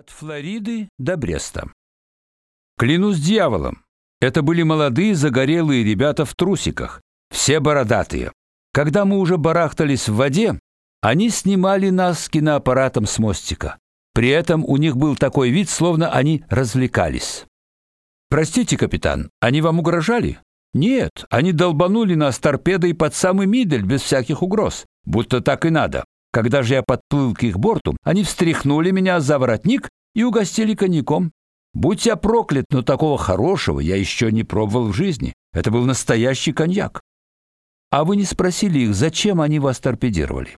От Флориды до Бреста. Клянусь дьяволом, это были молодые загорелые ребята в трусиках, все бородатые. Когда мы уже барахтались в воде, они снимали нас киноаппаратом с мостика. При этом у них был такой вид, словно они развлекались. Простите, капитан, они вам угрожали? Нет, они долбанули нас торпедой под самый мидель без всяких угроз, будто так и надо. Когда же я подплыл к их борту, они встряхнули меня за воротник и угостили коньяком. Будь я проклят, но такого хорошего я еще не пробовал в жизни. Это был настоящий коньяк. А вы не спросили их, зачем они вас торпедировали?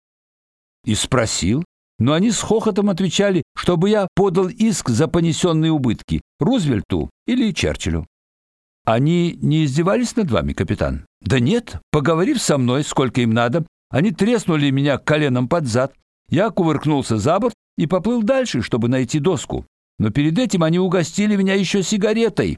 И спросил, но они с хохотом отвечали, чтобы я подал иск за понесенные убытки Рузвельту или Черчиллю. Они не издевались над вами, капитан? Да нет, поговорив со мной, сколько им надо, они треснули меня коленом под зад. Я кувыркнулся за борт и поплыл дальше, чтобы найти доску. Но перед этим они угостили меня еще сигаретой.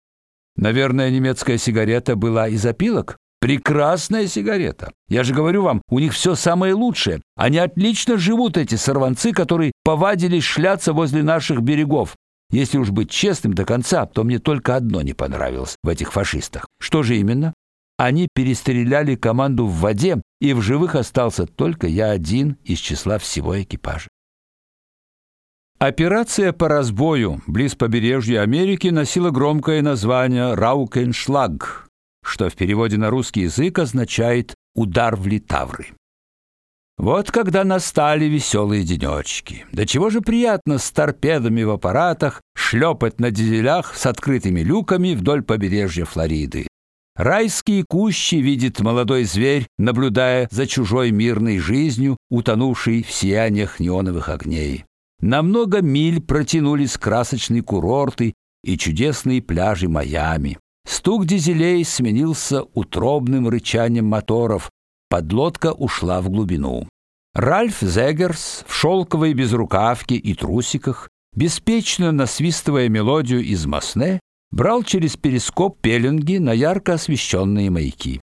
Наверное, немецкая сигарета была из опилок. Прекрасная сигарета. Я же говорю вам, у них все самое лучшее. Они отлично живут эти сорванцы, которые повадились шляться возле наших берегов. Если уж быть честным до конца, то мне только одно не понравилось в этих фашистах. Что же именно? Они перестреляли команду в воде, и в живых остался только я один из числа всего экипажа. Операция по разбою близ побережья Америки носила громкое название Раукеншлаг, что в переводе на русский язык означает удар в литавры. Вот когда настали веселые денечки. Да чего же приятно с торпедами в аппаратах шлепать на дизелях с открытыми люками вдоль побережья Флориды. Райские кущи видит молодой зверь, наблюдая за чужой мирной жизнью, утонувшей в сияниях неоновых огней. На много миль протянулись красочные курорты и чудесные пляжи Майами. Стук дизелей сменился утробным рычанием моторов. Подлодка ушла в глубину. Ральф Зегерс в шелковой безрукавке и трусиках, беспечно насвистывая мелодию из Масне, брал через перископ пеленги на ярко освещенные маяки.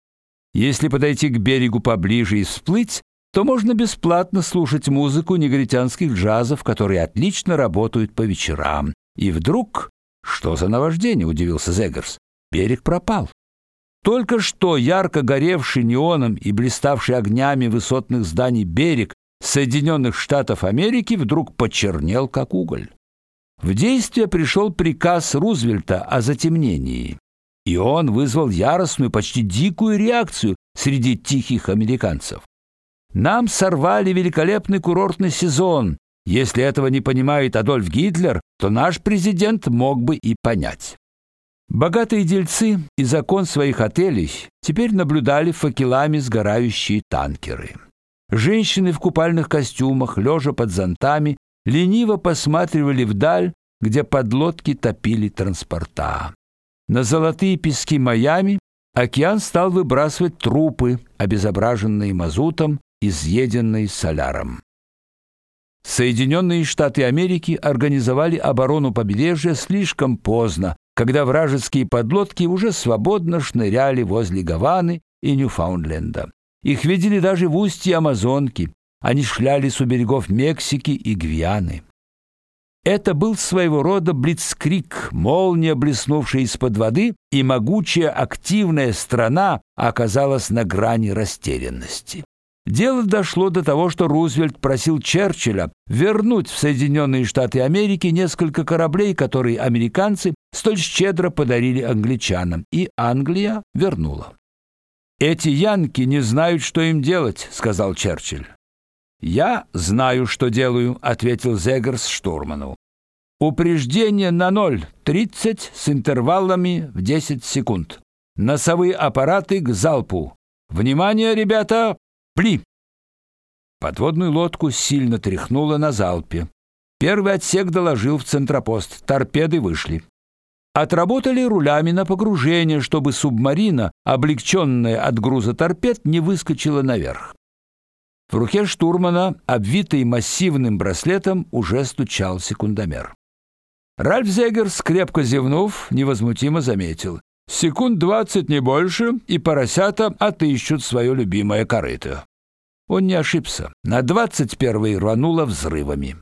Если подойти к берегу поближе и всплыть, то можно бесплатно слушать музыку негритянских джазов, которые отлично работают по вечерам. И вдруг, что за наваждение, удивился Зегерс. Берег пропал. Только что ярко горевший неоном и блиставший огнями высотных зданий берег Соединенных Штатов Америки вдруг почернел как уголь. В действие пришел приказ Рузвельта о затемнении, и он вызвал яростную, почти дикую реакцию среди тихих американцев. Нам сорвали великолепный курортный сезон. Если этого не понимает Адольф Гитлер, то наш президент мог бы и понять. Богатые дельцы из окон своих отелей теперь наблюдали факелами сгорающие танкеры. Женщины в купальных костюмах, лежа под зонтами, лениво посматривали вдаль, где подлодки топили транспорта. На золотые пески Майами океан стал выбрасывать трупы, обезображенные мазутом, изъеденный соляром. Соединенные Штаты Америки организовали оборону побережья слишком поздно, когда вражеские подлодки уже свободно шныряли возле Гаваны и Ньюфаундленда. Их видели даже в устье Амазонки. Они шлялись у берегов Мексики и Гвианы. Это был своего рода блицкриг, молния, блеснувшая из-под воды, и могучая активная страна оказалась на грани растерянности. Дело дошло до того, что Рузвельт просил Черчилля вернуть в Соединенные Штаты Америки несколько кораблей, которые американцы столь щедро подарили англичанам, и Англия вернула. Эти янки не знают, что им делать, сказал Черчилль. Я знаю, что делаю, ответил Зегерс штурману. Упреждение на ноль, тридцать с интервалами в десять секунд. Носовые аппараты к залпу. Внимание, ребята, Пли!» Подводную лодку сильно тряхнуло на залпе. Первый отсек доложил в центропост. Торпеды вышли. Отработали рулями на погружение, чтобы субмарина, облегченная от груза торпед, не выскочила наверх. В руке штурмана, обвитый массивным браслетом, уже стучал секундомер. Ральф Зегер, скрепко зевнув, невозмутимо заметил: "Секунд двадцать не больше, и поросята отыщут свое любимое корыто". Он не ошибся. На двадцать первый рвануло взрывами.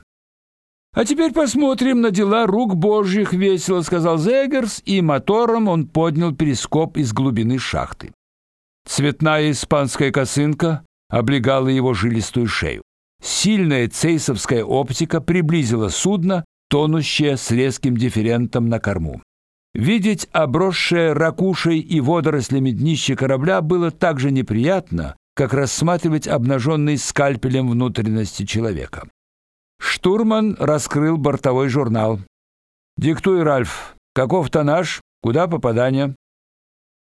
А теперь посмотрим на дела рук Божьих, весело сказал Зегерс, и мотором он поднял перископ из глубины шахты. Цветная испанская косынка облегала его жилистую шею. Сильная цейсовская оптика приблизила судно, тонущее с резким дифферентом на корму. Видеть обросшее ракушей и водорослями днище корабля было так же неприятно, как рассматривать обнаженный скальпелем внутренности человека. Штурман раскрыл бортовой журнал. Диктуй, Ральф. Каков тоннаж? Куда попадание?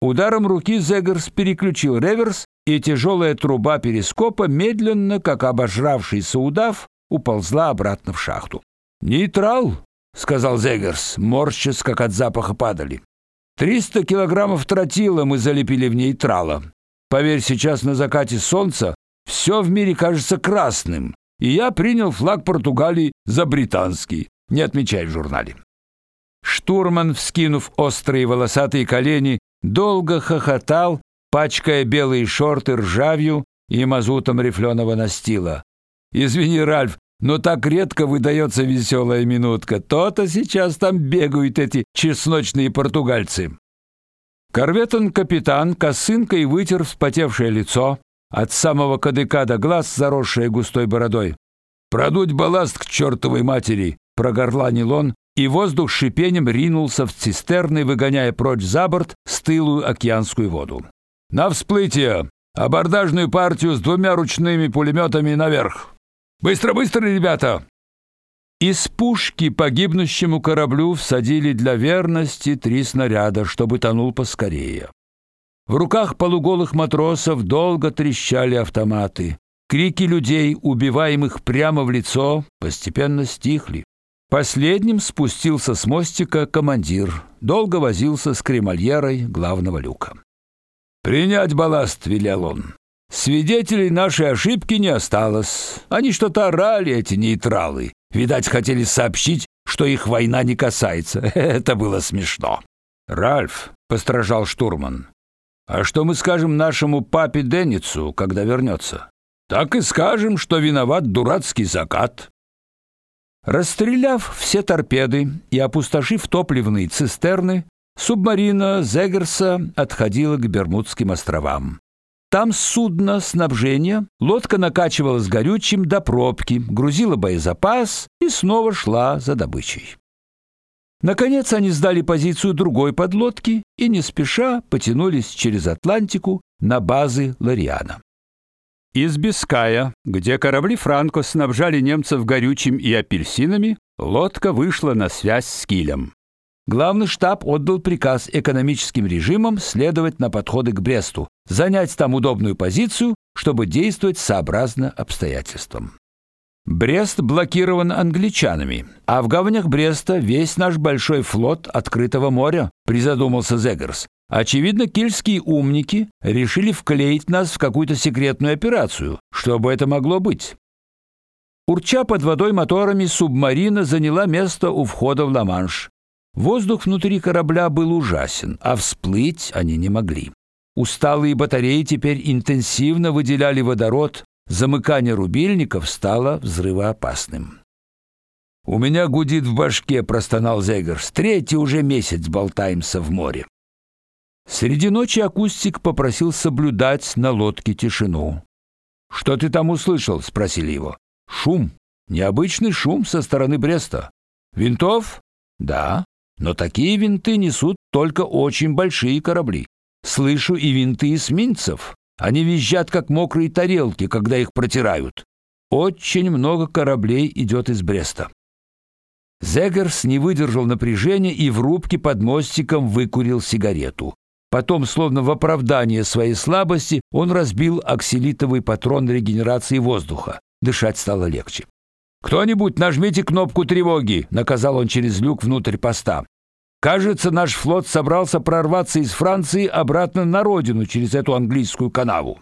Ударом руки Зегерс переключил реверс, и тяжелая труба перископа медленно, как обожравшийся удав, уползла обратно в шахту. Нейтрал, сказал Зегерс, морщась, как от запаха падали. Триста килограммов тротила мы залепили в нейтрала. Поверь, сейчас на закате солнца все в мире кажется красным, и я принял флаг Португалии за британский. Не отмечай в журнале. Штурман, вскинув острые волосатые колени, долго хохотал, пачкая белые шорты ржавью и мазутом рифленого настила. Извини, Ральф, но так редко выдается веселая минутка. То-то сейчас там бегают эти чесночные португальцы. Корветон-капитан косынкой вытер вспотевшее лицо, от самого кадыка до глаз, заросшее густой бородой. «Продуть балласт к чертовой матери!» — прогорланил он, и воздух шипением ринулся в цистерны, выгоняя прочь за борт стылую океанскую воду. «На всплытие! Абордажную партию с двумя ручными пулеметами наверх! Быстро-быстро, ребята!» Из пушки погибнущему кораблю всадили для верности три снаряда, чтобы тонул поскорее. В руках полуголых матросов долго трещали автоматы. Крики людей, убиваемых прямо в лицо, постепенно стихли. Последним спустился с мостика командир. Долго возился с кремальерой главного люка. «Принять балласт», — велел он. «Свидетелей нашей ошибки не осталось. Они что-то орали, эти нейтралы. Видать, хотели сообщить, что их война не касается. Это было смешно». «Ральф», — постражал штурман, а что мы скажем нашему папе Денницу, когда вернется? Так и скажем, что виноват дурацкий закат. Расстреляв все торпеды и опустошив топливные цистерны, субмарина Зегерса отходила к Бермудским островам. Там судно снабжения, лодка накачивалась горючим до пробки, грузила боезапас и снова шла за добычей. Наконец они сдали позицию другой подлодки и не спеша потянулись через Атлантику на базы Лариана. Из Биская, где корабли Франко снабжали немцев горючим и апельсинами, лодка вышла на связь с Килем. Главный штаб отдал приказ экономическим режимам следовать на подходы к Бресту, занять там удобную позицию, чтобы действовать сообразно обстоятельствам. Брест блокирован англичанами, а в гаванях Бреста весь наш большой флот открытого моря, призадумался Зегерс. Очевидно, кельтские умники решили вклеить нас в какую-то секретную операцию. Что бы это могло быть? Урча под водой моторами, субмарина заняла место у входа в Ла-Манш. Воздух внутри корабля был ужасен, а всплыть они не могли. Усталые батареи теперь интенсивно выделяли водород, замыкание рубильников стало взрывоопасным. У меня гудит в башке, простонал Зегерс. Третий уже месяц болтаемся в море. Среди ночи акустик попросил соблюдать на лодке тишину. Что ты там услышал? спросили его. Шум, необычный шум со стороны Бреста. Винтов? Да, но такие винты несут только очень большие корабли. Слышу и винты эсминцев. Они визжат как мокрые тарелки, когда их протирают. Очень много кораблей идет из Бреста. Зегерс не выдержал напряжения и в рубке под мостиком выкурил сигарету. Потом, словно в оправдание своей слабости, он разбил аксилитовый патрон регенерации воздуха. Дышать стало легче. Кто-нибудь нажмите кнопку тревоги, наказал он через люк внутрь поста. Кажется, наш флот собрался прорваться из Франции обратно на родину через эту английскую канаву.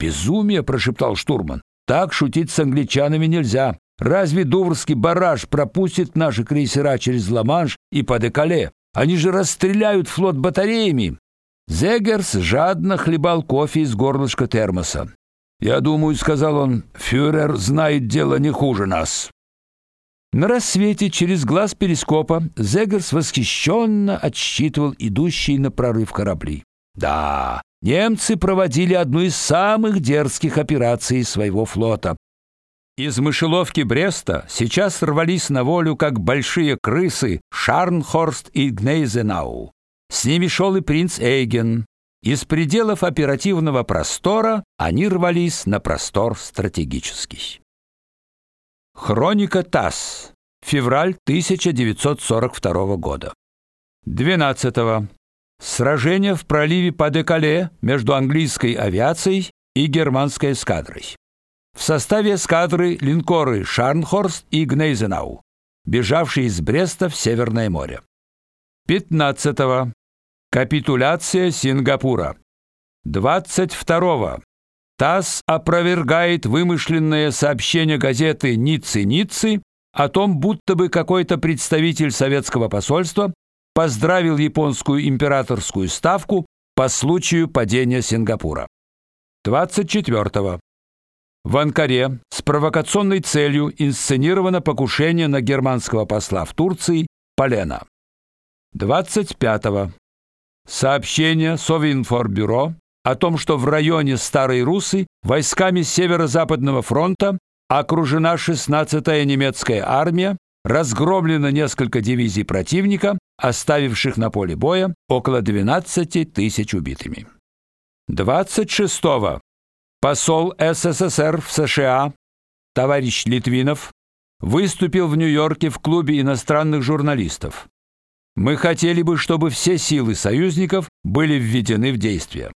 Безумие, прошептал штурман. Так шутить с англичанами нельзя. Разве Дуврский бараж пропустит наши крейсера через Ла-Манш и по Декале? Они же расстреляют флот батареями. Зегерс жадно хлебал кофе из горлышка термоса. "Я думаю", сказал он, "фюрер знает дело не хуже нас". На рассвете через глаз перископа Зегерс восхищенно отсчитывал идущие на прорыв корабли. Да, немцы проводили одну из самых дерзких операций своего флота. Из мышеловки Бреста сейчас рвались на волю, как большие крысы, Шарнхорст и Гнейзенау. С ними шел и принц Эйген. Из пределов оперативного простора они рвались на простор стратегический. Хроника ТАСС. Февраль 1942 года. 12. -го. Сражение в проливе Паде-Кале между английской авиацией и германской эскадрой. В составе эскадры линкоры Шарнхорст и Гнейзенау, бежавшие из Бреста в Северное море. 15. -го. Капитуляция Сингапура. 22. -го. ТАСС опровергает вымышленное сообщение газеты Ниццы-Ниццы о том, будто бы какой-то представитель советского посольства поздравил японскую императорскую ставку по случаю падения Сингапура. 24. -го. В Анкаре с провокационной целью инсценировано покушение на германского посла в Турции Полена. 25. Сообщение Совинформбюро о том, что в районе Старой Русы войсками Северо-Западного фронта окружена 16-я немецкая армия, разгромлено несколько дивизий противника, оставивших на поле боя около 12 тысяч убитыми. 26-го Посол СССР в США товарищ Литвинов выступил в Нью-Йорке в клубе иностранных журналистов. Мы хотели бы, чтобы все силы союзников были введены в действие.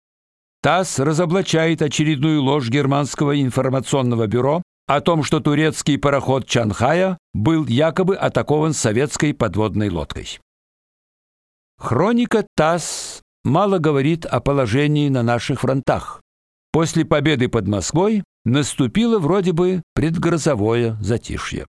ТАСС разоблачает очередную ложь германского информационного бюро о том, что турецкий пароход Чанхая был якобы атакован советской подводной лодкой. Хроника ТАСС мало говорит о положении на наших фронтах. После победы под Москвой наступило вроде бы предгрозовое затишье.